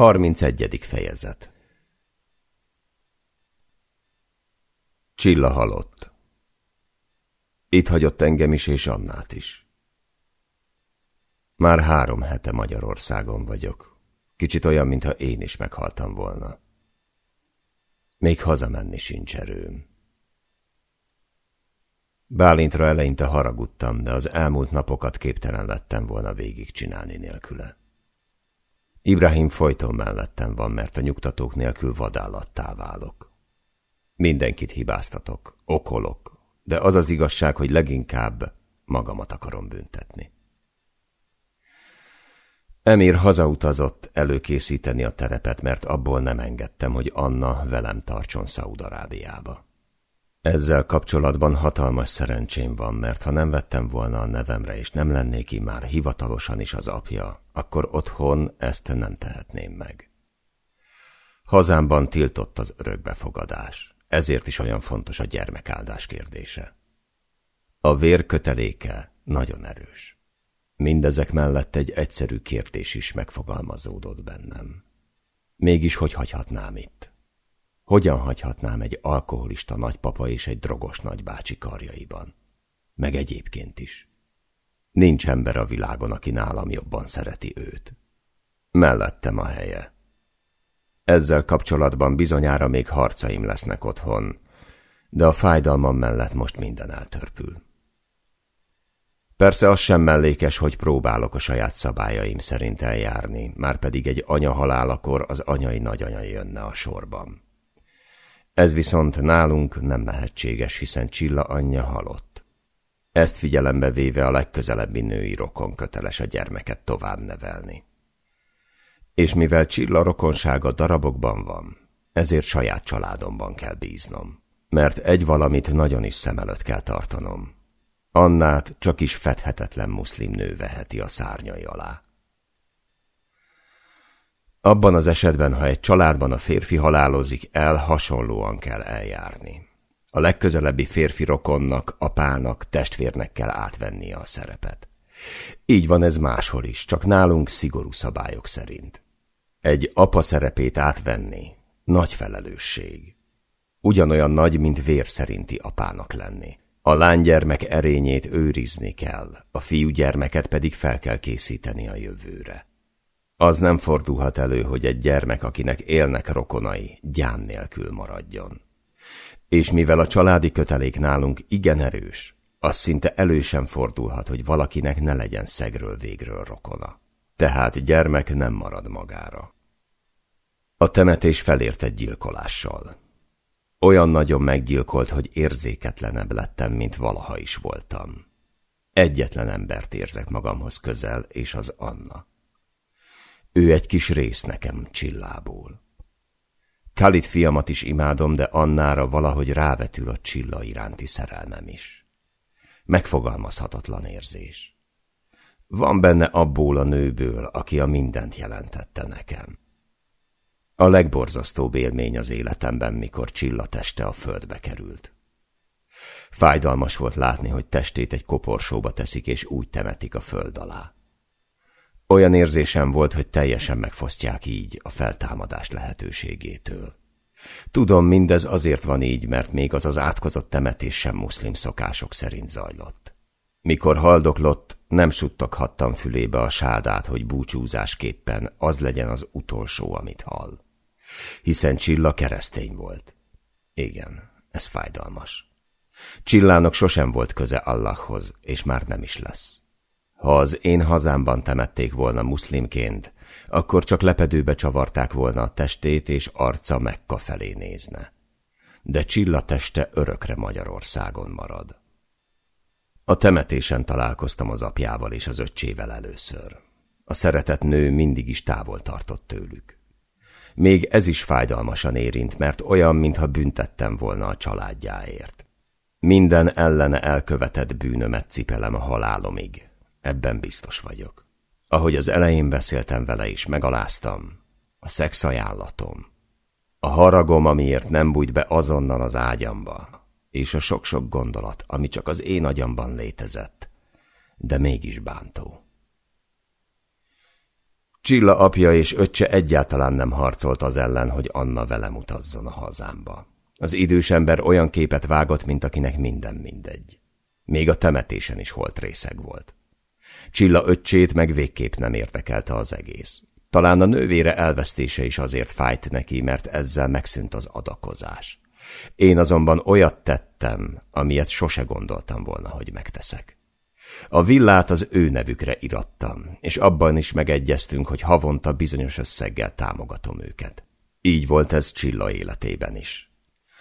31. fejezet Csilla halott. Itt hagyott engem is és Annát is. Már három hete Magyarországon vagyok. Kicsit olyan, mintha én is meghaltam volna. Még hazamenni sincs erőm. Bálintra eleinte haragudtam, de az elmúlt napokat képtelen lettem volna végigcsinálni nélküle. Ibrahim folyton mellettem van, mert a nyugtatók nélkül vadállattá válok. Mindenkit hibáztatok, okolok, de az az igazság, hogy leginkább magamat akarom büntetni. Emir hazautazott előkészíteni a terepet, mert abból nem engedtem, hogy Anna velem tartson Szaudarábiába. Ezzel kapcsolatban hatalmas szerencsém van, mert ha nem vettem volna a nevemre, és nem lennék már hivatalosan is az apja, akkor otthon ezt nem tehetném meg. Hazámban tiltott az örökbefogadás, ezért is olyan fontos a gyermekáldás kérdése. A vér köteléke nagyon erős. Mindezek mellett egy egyszerű kérdés is megfogalmazódott bennem. Mégis hogy hagyhatnám itt? Hogyan hagyhatnám egy alkoholista nagypapa és egy drogos nagybácsi karjaiban? Meg egyébként is. Nincs ember a világon, aki nálam jobban szereti őt. Mellettem a helye. Ezzel kapcsolatban bizonyára még harcaim lesznek otthon, de a fájdalmam mellett most minden eltörpül. Persze az sem mellékes, hogy próbálok a saját szabályaim szerint eljárni, már pedig egy anya halálakor az anyai nagyanya jönne a sorban. Ez viszont nálunk nem lehetséges, hiszen Csilla anyja halott. Ezt figyelembe véve a legközelebbi női rokon köteles a gyermeket tovább nevelni. És mivel Csilla rokonsága darabokban van, ezért saját családomban kell bíznom. Mert egy valamit nagyon is szem előtt kell tartanom. Annát csak is fedhetetlen muszlim nő veheti a szárnyai alá. Abban az esetben, ha egy családban a férfi halálozik el, hasonlóan kell eljárni. A legközelebbi férfi rokonnak, apának, testvérnek kell átvennie a szerepet. Így van ez máshol is, csak nálunk szigorú szabályok szerint. Egy apa szerepét átvenni nagy felelősség. Ugyanolyan nagy, mint vér szerinti apának lenni. A lánygyermek erényét őrizni kell, a fiúgyermeket pedig fel kell készíteni a jövőre. Az nem fordulhat elő, hogy egy gyermek, akinek élnek rokonai, gyám nélkül maradjon. És mivel a családi kötelék nálunk igen erős, az szinte elő sem fordulhat, hogy valakinek ne legyen szegről végről rokona. Tehát gyermek nem marad magára. A temetés felért egy gyilkolással. Olyan nagyon meggyilkolt, hogy érzéketlenebb lettem, mint valaha is voltam. Egyetlen embert érzek magamhoz közel, és az Anna. Ő egy kis rész nekem csillából. Kalit fiamat is imádom, de Annára valahogy rávetül a csilla iránti szerelmem is. Megfogalmazhatatlan érzés. Van benne abból a nőből, aki a mindent jelentette nekem. A legborzasztóbb élmény az életemben, mikor Csilla teste a földbe került. Fájdalmas volt látni, hogy testét egy koporsóba teszik, és úgy temetik a föld alá. Olyan érzésem volt, hogy teljesen megfosztják így a feltámadás lehetőségétől. Tudom, mindez azért van így, mert még az az átkozott temetés sem muszlim szokások szerint zajlott. Mikor haldoklott, nem suttoghattam fülébe a sádát, hogy búcsúzásképpen az legyen az utolsó, amit hall. Hiszen Csilla keresztény volt. Igen, ez fájdalmas. Csillának sosem volt köze Allahhoz, és már nem is lesz. Ha az én hazámban temették volna muszlimként, akkor csak lepedőbe csavarták volna a testét, és arca Mekka felé nézne. De Csilla teste örökre Magyarországon marad. A temetésen találkoztam az apjával és az öccsével először. A szeretett nő mindig is távol tartott tőlük. Még ez is fájdalmasan érint, mert olyan, mintha büntettem volna a családjáért. Minden ellene elkövetett bűnömet cipelem a halálomig, Ebben biztos vagyok. Ahogy az elején beszéltem vele is, megaláztam. A szex ajánlatom. A haragom, amiért nem bújt be azonnal az ágyamba, és a sok-sok gondolat, ami csak az én agyamban létezett, de mégis bántó. Csilla apja és öccse egyáltalán nem harcolt az ellen, hogy Anna velem utazzon a hazámba. Az idős ember olyan képet vágott, mint akinek minden mindegy. Még a temetésen is holt részeg volt. Csilla öccsét meg végképp nem érdekelte az egész. Talán a nővére elvesztése is azért fájt neki, mert ezzel megszűnt az adakozás. Én azonban olyat tettem, amilyet sose gondoltam volna, hogy megteszek. A villát az ő nevükre irattam, és abban is megegyeztünk, hogy havonta bizonyos összeggel támogatom őket. Így volt ez Csilla életében is.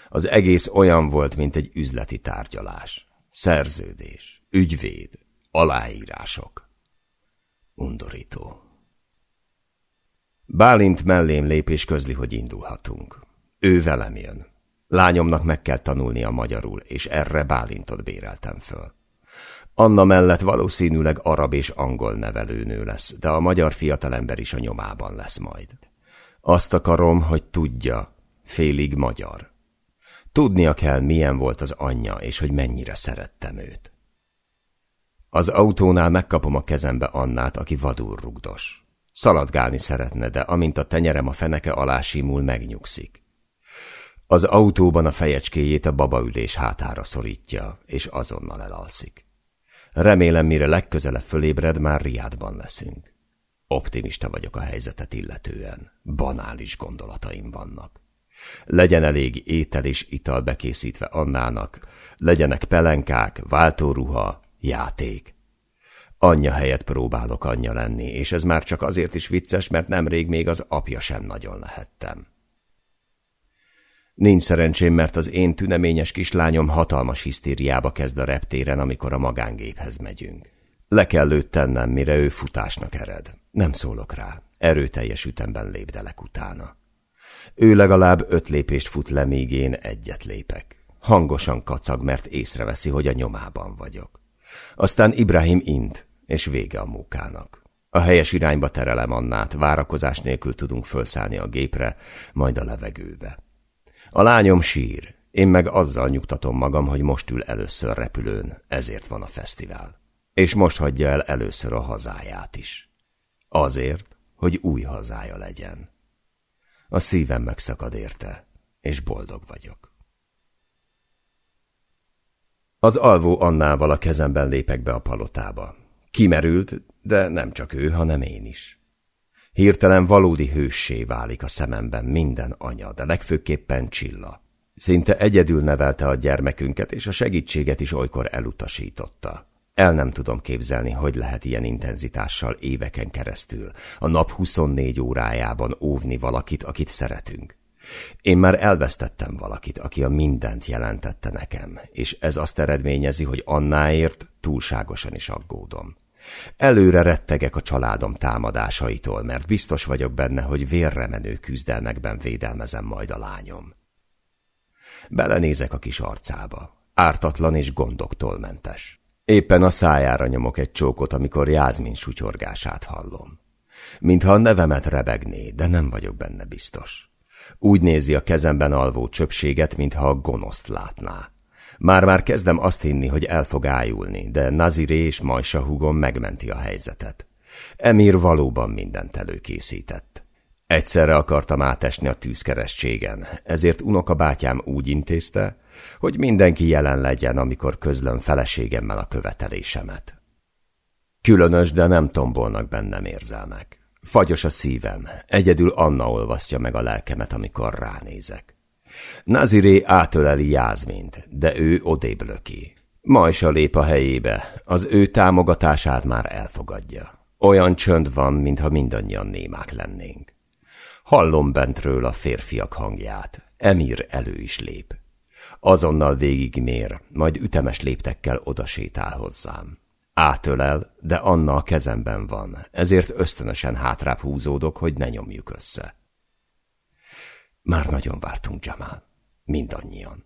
Az egész olyan volt, mint egy üzleti tárgyalás. Szerződés, ügyvéd, aláírások. Undorító. Bálint mellém lép és közli, hogy indulhatunk. Ő velem jön. Lányomnak meg kell tanulnia magyarul, és erre Bálintot béreltem föl. Anna mellett valószínűleg arab és angol nevelőnő lesz, de a magyar fiatalember is a nyomában lesz majd. Azt akarom, hogy tudja, félig magyar. Tudnia kell, milyen volt az anyja, és hogy mennyire szerettem őt. Az autónál megkapom a kezembe Annát, aki vadul rugdos. Szaladgálni szeretne, de amint a tenyerem a feneke alá simul, megnyugszik. Az autóban a fejecskéjét a babaülés hátára szorítja, és azonnal elalszik. Remélem, mire legközelebb fölébred, már Riádban leszünk. Optimista vagyok a helyzetet illetően. Banális gondolataim vannak. Legyen elég étel és ital bekészítve Annának, legyenek pelenkák, váltóruha, játék. Anyja helyett próbálok anyja lenni, és ez már csak azért is vicces, mert nemrég még az apja sem nagyon lehettem. Nincs szerencsém, mert az én tüneményes kislányom hatalmas hisztériába kezd a reptéren, amikor a magángéphez megyünk. Le kell őt tennem, mire ő futásnak ered. Nem szólok rá. Erőteljes ütemben lépdelek utána. Ő legalább öt lépést fut le, míg én egyet lépek. Hangosan kacag, mert észreveszi, hogy a nyomában vagyok. Aztán Ibrahim int, és vége a munkának. A helyes irányba terelem Annát, várakozás nélkül tudunk felszállni a gépre, majd a levegőbe. A lányom sír, én meg azzal nyugtatom magam, hogy most ül először repülőn, ezért van a fesztivál. És most hagyja el először a hazáját is. Azért, hogy új hazája legyen. A szívem megszakad érte, és boldog vagyok. Az alvó Annával a kezemben lépek be a palotába. Kimerült, de nem csak ő, hanem én is. Hirtelen valódi hőssé válik a szememben minden anya, de legfőképpen Csilla. Szinte egyedül nevelte a gyermekünket, és a segítséget is olykor elutasította. El nem tudom képzelni, hogy lehet ilyen intenzitással éveken keresztül, a nap 24 órájában óvni valakit, akit szeretünk. Én már elvesztettem valakit, aki a mindent jelentette nekem, és ez azt eredményezi, hogy Annáért túlságosan is aggódom. Előre rettegek a családom támadásaitól, mert biztos vagyok benne, hogy vérre menő küzdelmekben védelmezem majd a lányom. Belenézek a kis arcába. Ártatlan és gondoktól mentes. Éppen a szájára nyomok egy csókot, amikor Jázmin sutyorgását hallom. Mintha a nevemet rebegné, de nem vagyok benne biztos. Úgy nézi a kezemben alvó csöpséget, mintha a gonoszt látná. Már-már kezdem azt hinni, hogy el fog ájulni, de Naziré és Majsa húgom megmenti a helyzetet. Emir valóban mindent előkészített. Egyszerre akartam átesni a tűzkeresztségen, ezért unokabátyám úgy intézte, hogy mindenki jelen legyen, amikor közlöm feleségemmel a követelésemet. Különös, de nem tombolnak bennem érzelmek. Fagyos a szívem, egyedül Anna olvasztja meg a lelkemet, amikor ránézek. Naziré átöleli Jázmint, de ő odébb löki. Majsa lép a helyébe, az ő támogatását már elfogadja. Olyan csönd van, mintha mindannyian némák lennénk. Hallom bentről a férfiak hangját. Emir elő is lép. Azonnal végigmér, majd ütemes léptekkel odasétál hozzám. Átölel, de Anna a kezemben van, ezért ösztönösen hátrább húzódok, hogy ne nyomjuk össze. Már nagyon vártunk, Jamal. Mindannyian.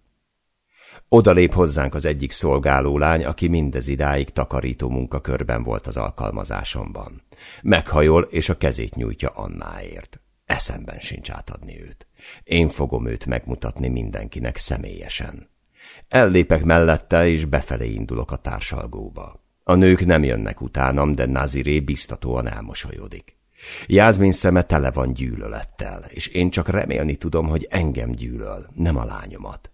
Oda lép hozzánk az egyik szolgáló lány, aki mindez idáig takarító munkakörben volt az alkalmazásomban. Meghajol, és a kezét nyújtja Annáért. Eszemben sincs átadni őt. Én fogom őt megmutatni mindenkinek személyesen. Ellépek mellette, és befelé indulok a társalgóba. A nők nem jönnek utánam, de Naziré biztatóan elmosolyodik. Jászmin szeme tele van gyűlölettel, és én csak remélni tudom, hogy engem gyűlöl, nem a lányomat.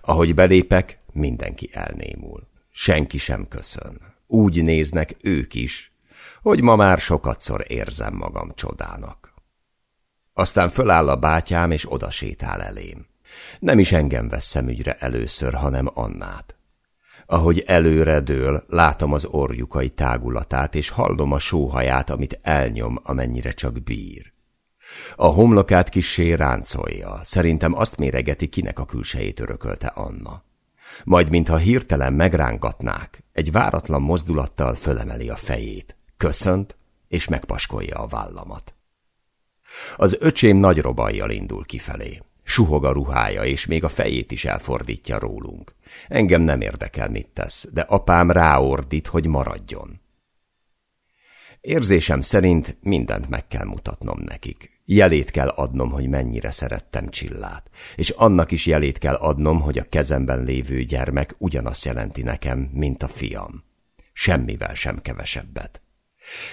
Ahogy belépek, mindenki elnémul. Senki sem köszön. Úgy néznek ők is, hogy ma már sokatszor érzem magam csodának. Aztán föláll a bátyám, és oda sétál elém. Nem is engem vesz szemügyre először, hanem Annát. Ahogy előre dől, látom az orjukai tágulatát, és hallom a sóhaját, amit elnyom, amennyire csak bír. A homlokát kissé ráncolja, szerintem azt méregeti, kinek a külsejét örökölte Anna. Majd, mintha hirtelen megrángatnák, egy váratlan mozdulattal fölemeli a fejét, köszönt, és megpaskolja a vállamat. Az öcsém nagy robajjal indul kifelé. Suhog a ruhája, és még a fejét is elfordítja rólunk. Engem nem érdekel, mit tesz, de apám ráordít, hogy maradjon. Érzésem szerint mindent meg kell mutatnom nekik. Jelét kell adnom, hogy mennyire szerettem Csillát, és annak is jelét kell adnom, hogy a kezemben lévő gyermek ugyanazt jelenti nekem, mint a fiam. Semmivel sem kevesebbet.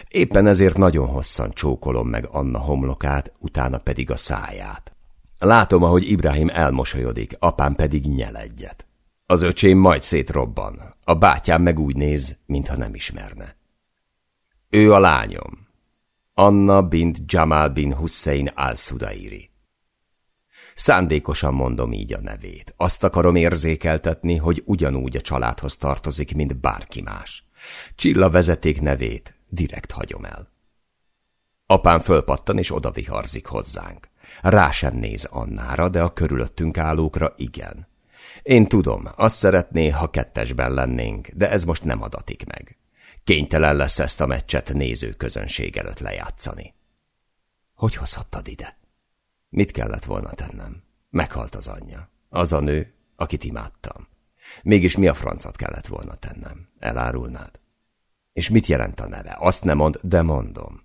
Éppen ezért nagyon hosszan csókolom meg Anna homlokát, utána pedig a száját. Látom, ahogy Ibrahim elmosolyodik, apám pedig nyel egyet. Az öcsém majd szétrobban, a bátyám meg úgy néz, mintha nem ismerne. Ő a lányom. Anna bint Jamal bin Hussein al-Sudairi. Szándékosan mondom így a nevét. Azt akarom érzékeltetni, hogy ugyanúgy a családhoz tartozik, mint bárki más. Csilla vezeték nevét direkt hagyom el. Apám fölpattan és odaviharzik hozzánk. Rá sem néz Annára, de a körülöttünk állókra igen. Én tudom, azt szeretné, ha kettesben lennénk, de ez most nem adatik meg. Kénytelen lesz ezt a meccset néző közönség előtt lejátszani. Hogy hozhattad ide? Mit kellett volna tennem? Meghalt az anyja. Az a nő, akit imádtam. Mégis mi a francot kellett volna tennem? Elárulnád? És mit jelent a neve? Azt nem mond, de mondom.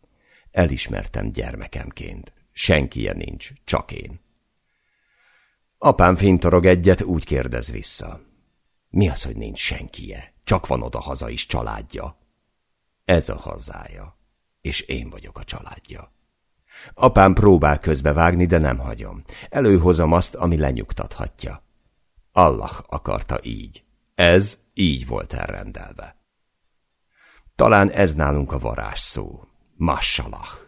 Elismertem gyermekemként. Senki nincs, csak én. Apám fintorog egyet, úgy kérdez vissza. Mi az, hogy nincs senkije? Csak van oda haza is családja. Ez a hazája, és én vagyok a családja. Apám próbál közbevágni, de nem hagyom. Előhozom azt, ami lenyugtathatja. Allah akarta így. Ez így volt elrendelve. Talán ez nálunk a varázs szó. Massalah.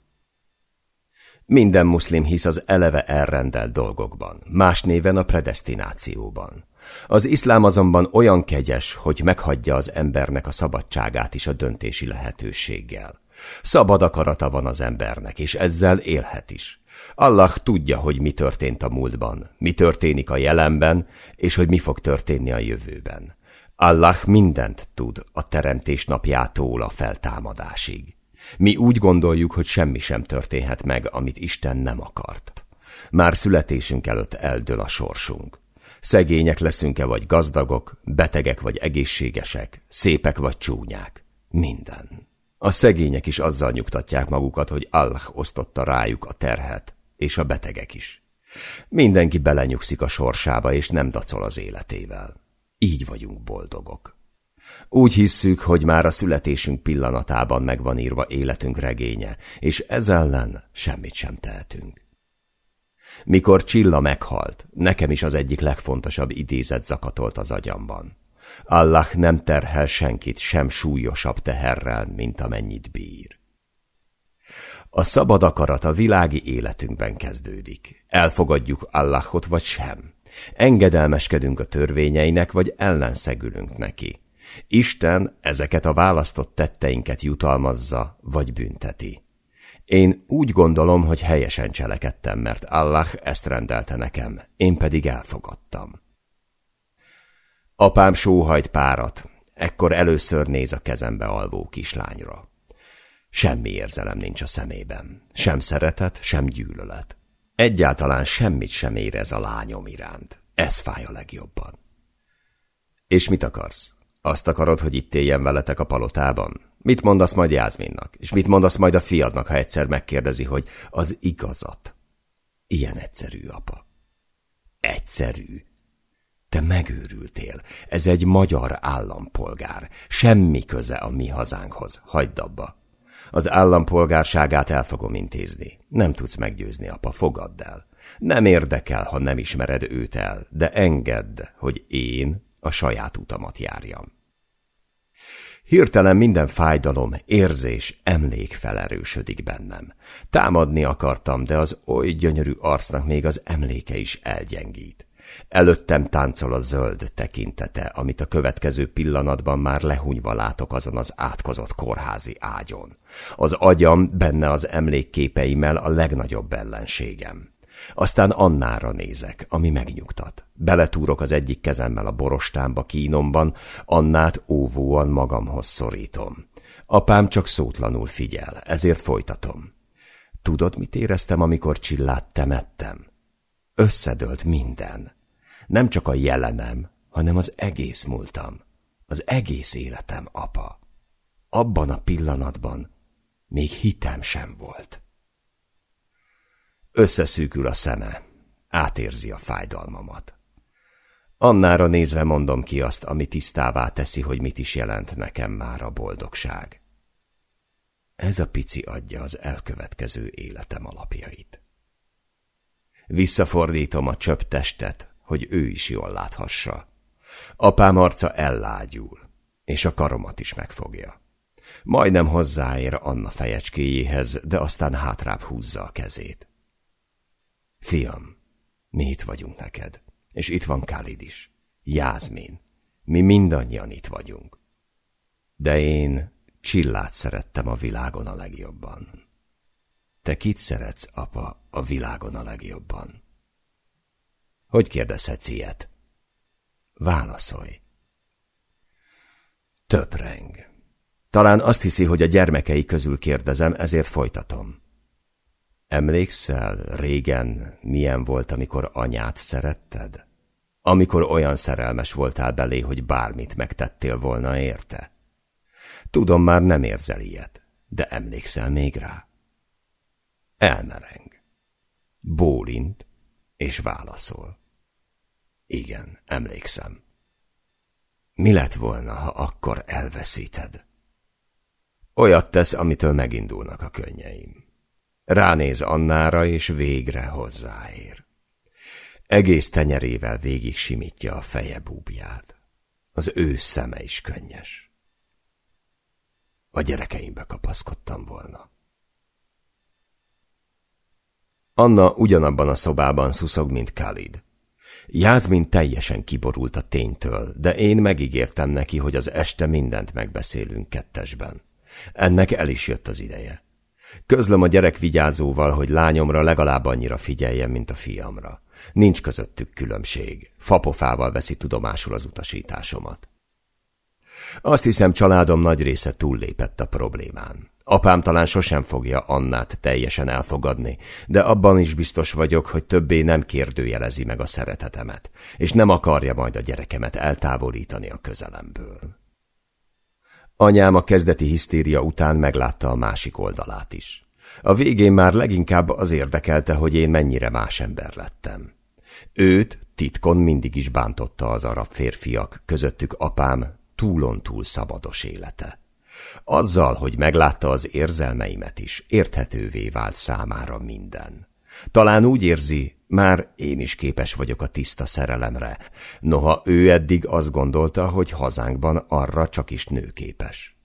Minden muszlim hisz az eleve elrendelt dolgokban, más néven a predestinációban. Az iszlám azonban olyan kegyes, hogy meghagyja az embernek a szabadságát is a döntési lehetőséggel. Szabad akarata van az embernek, és ezzel élhet is. Allah tudja, hogy mi történt a múltban, mi történik a jelenben, és hogy mi fog történni a jövőben. Allah mindent tud a teremtés napjától a feltámadásig. Mi úgy gondoljuk, hogy semmi sem történhet meg, amit Isten nem akart. Már születésünk előtt eldől a sorsunk. Szegények leszünk-e vagy gazdagok, betegek vagy egészségesek, szépek vagy csúnyák. Minden. A szegények is azzal nyugtatják magukat, hogy Allah osztotta rájuk a terhet, és a betegek is. Mindenki belenyugszik a sorsába, és nem dacol az életével. Így vagyunk boldogok. Úgy hisszük, hogy már a születésünk pillanatában megvan írva életünk regénye, és ez ellen semmit sem tehetünk. Mikor Csilla meghalt, nekem is az egyik legfontosabb idézet zakatolt az agyamban. Allah nem terhel senkit sem súlyosabb teherrel, mint amennyit bír. A szabad akarat a világi életünkben kezdődik. Elfogadjuk Allahot vagy sem. Engedelmeskedünk a törvényeinek, vagy ellenszegülünk neki. Isten ezeket a választott tetteinket jutalmazza, vagy bünteti. Én úgy gondolom, hogy helyesen cselekedtem, mert Allah ezt rendelte nekem, én pedig elfogadtam. Apám sóhajt párat, ekkor először néz a kezembe alvó kislányra. Semmi érzelem nincs a szemében, sem szeretet, sem gyűlölet. Egyáltalán semmit sem érez a lányom iránt. Ez fáj a legjobban. És mit akarsz? Azt akarod, hogy itt éljen veletek a palotában? Mit mondasz majd Jászminnak? És mit mondasz majd a fiadnak, ha egyszer megkérdezi, hogy az igazat? Ilyen egyszerű, apa. Egyszerű. Te megőrültél. Ez egy magyar állampolgár. Semmi köze a mi hazánkhoz. Hagyd abba. Az állampolgárságát el fogom intézni. Nem tudsz meggyőzni, apa, fogadd el. Nem érdekel, ha nem ismered őt el, de engedd, hogy én a saját utamat járjam. Hirtelen minden fájdalom, érzés, emlék felerősödik bennem. Támadni akartam, de az oly gyönyörű arcnak még az emléke is elgyengít. Előttem táncol a zöld tekintete, amit a következő pillanatban már lehunyva látok azon az átkozott kórházi ágyon. Az agyam benne az emlékképeimmel a legnagyobb ellenségem. Aztán Annára nézek, ami megnyugtat. Beletúrok az egyik kezemmel a borostámba kínomban, Annát óvóan magamhoz szorítom. Apám csak szótlanul figyel, ezért folytatom. Tudod, mit éreztem, amikor Csillát temettem? Összedőlt minden. Nem csak a jelenem, hanem az egész múltam. Az egész életem, apa. Abban a pillanatban még hitem sem volt. Összeszűkül a szeme, átérzi a fájdalmamat. Annára nézve mondom ki azt, ami tisztává teszi, hogy mit is jelent nekem már a boldogság. Ez a pici adja az elkövetkező életem alapjait. Visszafordítom a csöpp testet, hogy ő is jól láthassa. Apám arca ellágyul, és a karomat is megfogja. Majdnem hozzáér Anna fejecskéjéhez, de aztán hátrább húzza a kezét. Fiam, mi itt vagyunk neked, és itt van Khalid is. Jászmin, mi mindannyian itt vagyunk. De én Csillát szerettem a világon a legjobban. Te kit szeretsz, apa, a világon a legjobban? Hogy kérdezhetsz ilyet? Válaszolj. Töpreng. Talán azt hiszi, hogy a gyermekei közül kérdezem, ezért folytatom. Emlékszel, régen milyen volt, amikor anyát szeretted? Amikor olyan szerelmes voltál belé, hogy bármit megtettél volna érte? Tudom, már nem érzel ilyet, de emlékszel még rá? Elmereng. Bólint, és válaszol. Igen, emlékszem. Mi lett volna, ha akkor elveszíted? Olyat tesz, amitől megindulnak a könnyeim. Ránéz Annára, és végre hozzáér. Egész tenyerével végig simítja a feje búbját. Az ő szeme is könnyes. A gyerekeimbe kapaszkodtam volna. Anna ugyanabban a szobában szuszog, mint Khalid. Jászmin teljesen kiborult a ténytől, de én megígértem neki, hogy az este mindent megbeszélünk kettesben. Ennek el is jött az ideje. Közlöm a gyerek vigyázóval, hogy lányomra legalább annyira figyeljen, mint a fiamra. Nincs közöttük különbség. Fapofával veszi tudomásul az utasításomat. Azt hiszem, családom nagy része túllépett a problémán. Apám talán sosem fogja Annát teljesen elfogadni, de abban is biztos vagyok, hogy többé nem kérdőjelezi meg a szeretetemet, és nem akarja majd a gyerekemet eltávolítani a közelemből. Anyám a kezdeti hisztéria után meglátta a másik oldalát is. A végén már leginkább az érdekelte, hogy én mennyire más ember lettem. Őt titkon mindig is bántotta az arab férfiak, közöttük apám túlon túl szabados élete. Azzal, hogy meglátta az érzelmeimet is, érthetővé vált számára minden. Talán úgy érzi, már én is képes vagyok a tiszta szerelemre, noha ő eddig azt gondolta, hogy hazánkban arra csak is nő képes.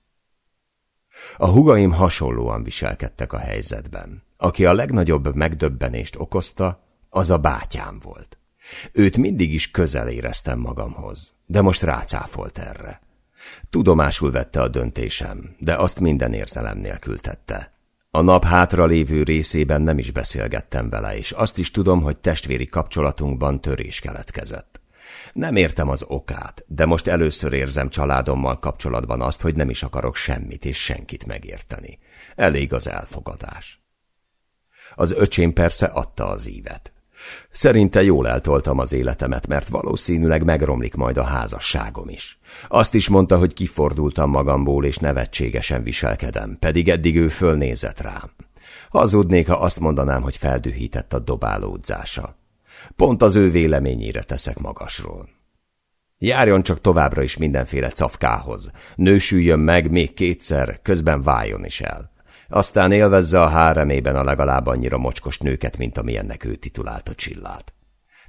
A hugaim hasonlóan viselkedtek a helyzetben. Aki a legnagyobb megdöbbenést okozta, az a bátyám volt. Őt mindig is közel éreztem magamhoz, de most rácáfolt erre. Tudomásul vette a döntésem, de azt minden érzelem nélkül tette. A nap hátra lévő részében nem is beszélgettem vele, és azt is tudom, hogy testvéri kapcsolatunkban törés keletkezett. Nem értem az okát, de most először érzem családommal kapcsolatban azt, hogy nem is akarok semmit és senkit megérteni. Elég az elfogadás. Az öcsém persze adta az ívet. Szerinte jól eltoltam az életemet, mert valószínűleg megromlik majd a házasságom is. Azt is mondta, hogy kifordultam magamból, és nevetségesen viselkedem, pedig eddig ő fölnézett rám. Hazudnék, ha azt mondanám, hogy feldühített a dobálódzása. Pont az ő véleményére teszek magasról. Járjon csak továbbra is mindenféle cafkához, nősüljön meg még kétszer, közben váljon is el. Aztán élvezze a háremében a legalább annyira mocskos nőket, mint amilyennek ő titulálta Csillát.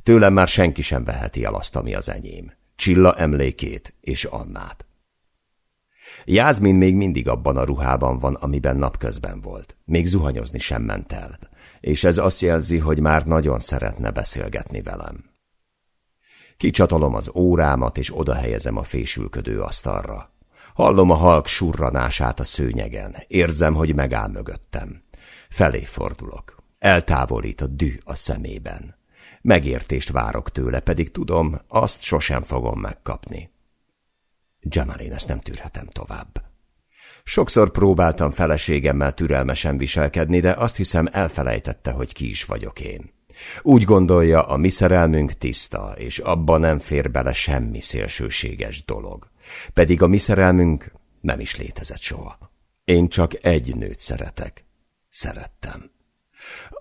Tőlem már senki sem veheti el azt, ami az enyém. Csilla emlékét és Annát. Jászmin még mindig abban a ruhában van, amiben napközben volt. Még zuhanyozni sem ment el. És ez azt jelzi, hogy már nagyon szeretne beszélgetni velem. Kicsatolom az órámat, és odahelyezem a fésülködő asztalra. Hallom a halk surranását a szőnyegen. Érzem, hogy megáll mögöttem. Felé fordulok. Eltávolít a dű a szemében. Megértést várok tőle, pedig tudom, azt sosem fogom megkapni. Jamal, én ezt nem tűrhetem tovább. Sokszor próbáltam feleségemmel türelmesen viselkedni, de azt hiszem elfelejtette, hogy ki is vagyok én. Úgy gondolja, a mi szerelmünk tiszta, és abba nem fér bele semmi szélsőséges dolog. Pedig a mi szerelmünk nem is létezett soha. Én csak egy nőt szeretek. Szerettem.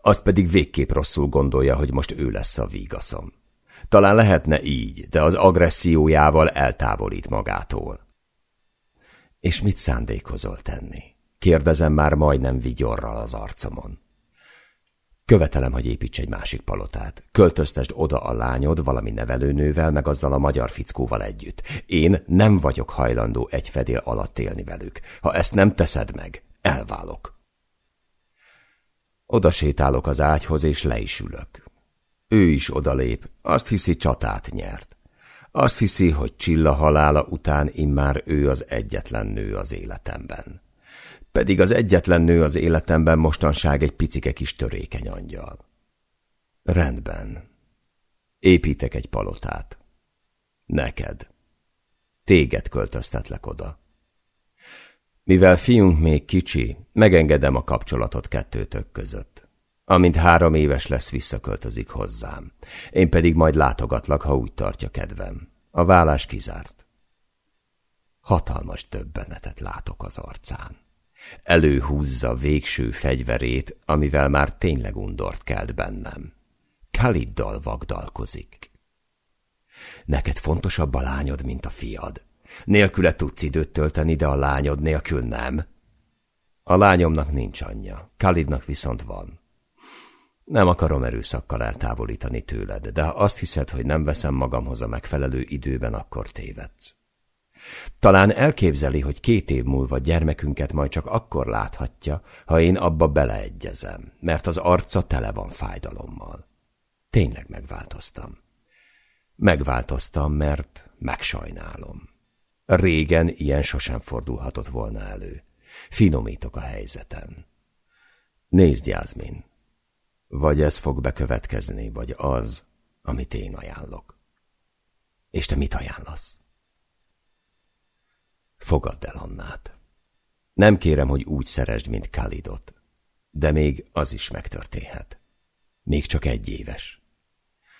Azt pedig végképp rosszul gondolja, hogy most ő lesz a vígaszom. Talán lehetne így, de az agressziójával eltávolít magától. És mit szándékozol tenni? Kérdezem már majdnem vigyorral az arcomon. Követelem, hogy építs egy másik palotát. Költöztesd oda a lányod valami nevelőnővel, meg azzal a magyar fickóval együtt. Én nem vagyok hajlandó egy fedél alatt élni velük. Ha ezt nem teszed meg, elválok. Oda sétálok az ágyhoz, és le is ülök. Ő is odalép, azt hiszi csatát nyert. Azt hiszi, hogy Csilla halála után immár ő az egyetlen nő az életemben. Pedig az egyetlen nő az életemben mostanság egy picike kis törékeny angyal. Rendben. Építek egy palotát. Neked. Téged költöztetlek oda. Mivel fiunk még kicsi, megengedem a kapcsolatot kettőtök között. Amint három éves lesz, visszaköltözik hozzám. Én pedig majd látogatlak, ha úgy tartja kedvem. A vállás kizárt. Hatalmas többenetet látok az arcán. Előhúzza végső fegyverét, amivel már tényleg undort kelt bennem. Kaliddal vagdalkozik. Neked fontosabb a lányod, mint a fiad. Nélküle tudsz időt tölteni, de a lányod nélkül nem. A lányomnak nincs anyja, Kalidnak viszont van. Nem akarom erőszakkal eltávolítani tőled, de ha azt hiszed, hogy nem veszem magamhoz a megfelelő időben, akkor tévedsz. Talán elképzeli, hogy két év múlva gyermekünket majd csak akkor láthatja, ha én abba beleegyezem, mert az arca tele van fájdalommal. Tényleg megváltoztam. Megváltoztam, mert megsajnálom. Régen ilyen sosem fordulhatott volna elő. Finomítok a helyzeten. Nézd, Jászmin, vagy ez fog bekövetkezni, vagy az, amit én ajánlok. És te mit ajánlasz? Fogadd el Annát. Nem kérem, hogy úgy szeresd, mint Kalidot, de még az is megtörténhet. Még csak egy éves.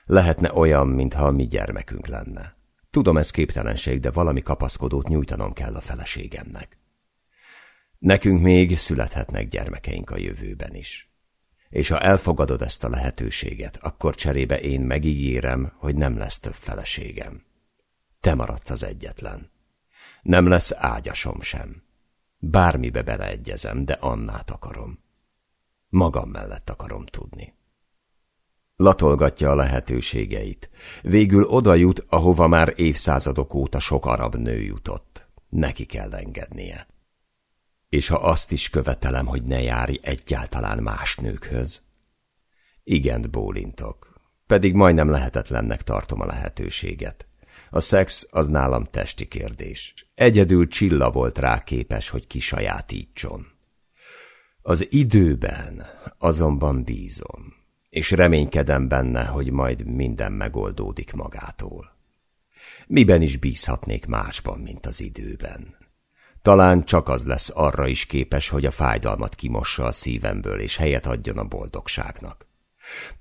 Lehetne olyan, mintha a mi gyermekünk lenne. Tudom, ez képtelenség, de valami kapaszkodót nyújtanom kell a feleségemnek. Nekünk még születhetnek gyermekeink a jövőben is. És ha elfogadod ezt a lehetőséget, akkor cserébe én megígérem, hogy nem lesz több feleségem. Te maradsz az egyetlen. Nem lesz ágyasom sem. Bármibe beleegyezem, de Annát akarom. Magam mellett akarom tudni. Latolgatja a lehetőségeit. Végül oda jut, ahova már évszázadok óta sok arab nő jutott. Neki kell engednie. És ha azt is követelem, hogy ne járj egyáltalán más nőkhöz? Igent bólintok, pedig majdnem lehetetlennek tartom a lehetőséget. A szex az nálam testi kérdés. Egyedül Csilla volt rá képes, hogy kisajátítson. Az időben azonban bízom, és reménykedem benne, hogy majd minden megoldódik magától. Miben is bízhatnék másban, mint az időben? Talán csak az lesz arra is képes, hogy a fájdalmat kimossa a szívemből, és helyet adjon a boldogságnak.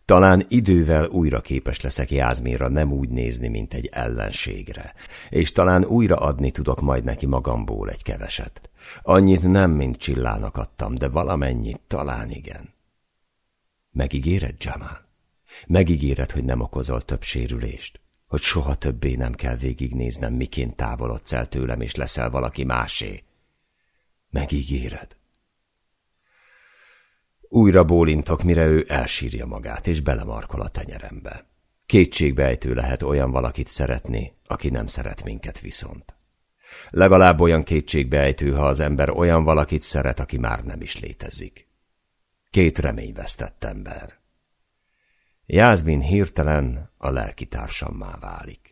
Talán idővel újra képes leszek Jázmira nem úgy nézni, mint egy ellenségre, és talán újra adni tudok majd neki magamból egy keveset. Annyit nem, mint Csillának adtam, de valamennyit talán igen. Megígéred, Jamal? Megígéred, hogy nem okozol több sérülést? Hogy soha többé nem kell végignéznem, miként távolodsz el tőlem, és leszel valaki másé? Megígéred? Újra bólintok, mire ő elsírja magát, és belemarkol a tenyerembe. Kétségbejtő lehet olyan valakit szeretni, aki nem szeret minket viszont. Legalább olyan kétségbejtő, ha az ember olyan valakit szeret, aki már nem is létezik. Két reményvesztett ember. Jászmin hirtelen a lelkitársammá válik.